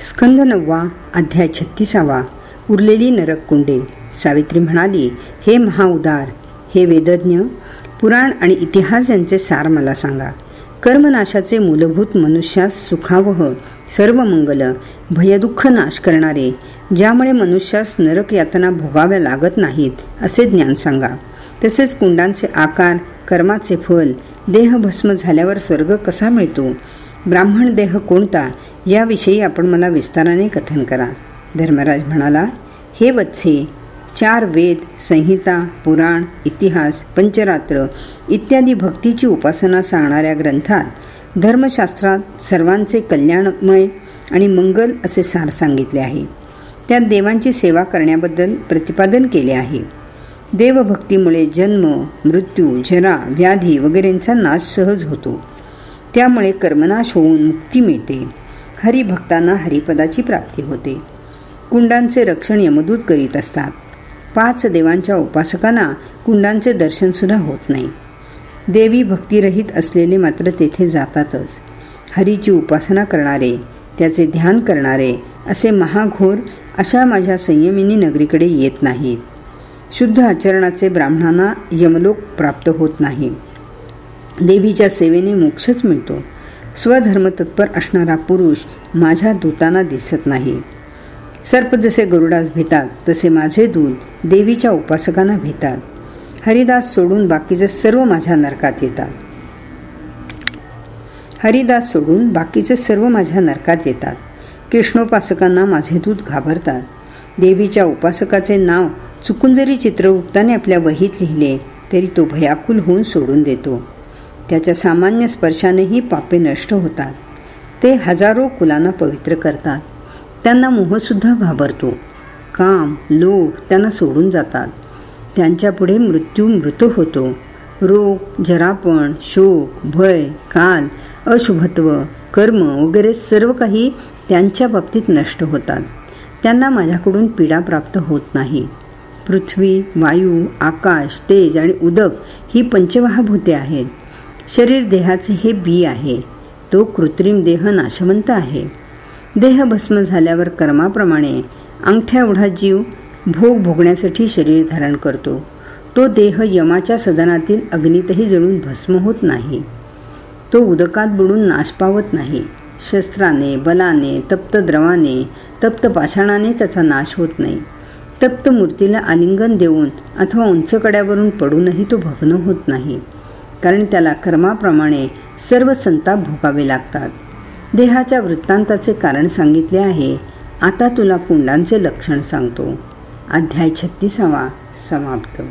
स्कंद नववा अध्याय छत्तीसावा उरलेली नरक कुंडे. सावित्री म्हणाली हे महाउदार हे वेदज्ञ पुराण आणि इतिहास यांचे सार मला सांगा. कर्मनाशाचे मूलभूत मनुष्यास सुखावह सर्व मंगल भयदुःख नाश करणारे ज्यामुळे मनुष्यास नरक यातना भोगाव्या लागत नाहीत असे ज्ञान सांगा. तसेच कुंडांचे आकार कर्माचे फल देह भस्म झाल्यावर स्वर्ग कसा मिळतो? ब्राह्मण देह कोणता? याविषयी आपण मला विस्ताराने कथन करा. धर्मराज म्हणाला हे वत्से चार वेद संहिता पुराण इतिहास पंचरात्र इत्यादी भक्तीची उपासना सांगणाऱ्या ग्रंथात धर्मशास्त्रात सर्वांचे कल्याणमय आणि मंगल असे सार सांगितले आहे. त्यात देवांची सेवा करण्याबद्दल प्रतिपादन केले आहे. देवभक्तीमुळे जन्म मृत्यू जरा व्याधी वगैरेंचा नाश सहज होतो. त्यामुळे कर्मनाश होऊन मुक्ती मिळते. हरिभक्तांना हरिपदाची प्राप्ती होते. कुंडांचे रक्षण यमदूत करीत असतात. पाच देवांच्या उपासकांना कुंडांचे दर्शनसुद्धा होत नाही. देवी भक्तिरहित असलेले मात्र तेथे जातातच. हरीची उपासना करणारे त्याचे ध्यान करणारे असे महाघोर अशा माझ्या संयमिनी नगरीकडे येत नाहीत. शुद्ध आचरणाचे ब्राह्मणांना यमलोक प्राप्त होत नाही. देवीच्या सेवेने मोक्षच मिळतो. स्वधर्म तत्पर असणारा पुरुष माझ्या दूतांना दिसत नाही. सर्प जसे गरुडास भितात तसे माझे दूत देवीच्या उपासकांना भितात हरिदास सोडून बाकीचे सर्व माझ्या नरकात येतात. हरिदास सोडून बाकीचे सर्व माझ्या नरकात येतात. कृष्णोपासकांना माझे दूत घाबरतात. देवीच्या उपासकाचे नाव चुकून जरी चित्रगुप्ताने आपल्या वहीत लिहिले तरी तो भयाकुल होऊन सोडून देतो. त्याच्या सामान्य स्पर्शानेही पापे नष्ट होतात. ते हजारो कुलांना पवित्र करतात. त्यांना मोहसुद्धा घाबरतो. काम लोभ त्यांना सोडून जातात. त्यांच्यापुढे मृत्यू मृत होतो. रोग जरापण शोक भय काल अशुभत्व कर्म वगैरे सर्व काही त्यांच्या बाबतीत नष्ट होतात. त्यांना माझ्याकडून पीडा प्राप्त होत नाही. पृथ्वी वायू आकाश तेज आणि उदक ही पंचवाहभूते आहेत. शरीर देहाचे हे बी आहे. तो कृत्रिम देह नाशवंत आहे. देह भस्म झाल्यावर कर्माप्रमाणे अंगठ्या एवढा जीव भोग भोगण्यासाठी शरीर धारण करतो. तो देह यमाच्या सदनातील अग्नीतही जळून भस्म होत नाही. तो उदकात बुडून नाश पावत नाही. शस्त्राने बलाने तप्त द्रवाने तप्त पाषाणाने त्याचा नाश होत नाही. तप्त मूर्तीला आलिंगन देऊन अथवा उंच कड्यावरून पडूनही तो भग्न होत नाही. कारण त्याला कर्माप्रमाणे सर्व संताप भोगावे लागतात. देहाच्या वृत्तांताचे कारण सांगितले आहे. आता तुला कुंडांचे लक्षण सांगतो. अध्याय छत्तीसावा समाप्त.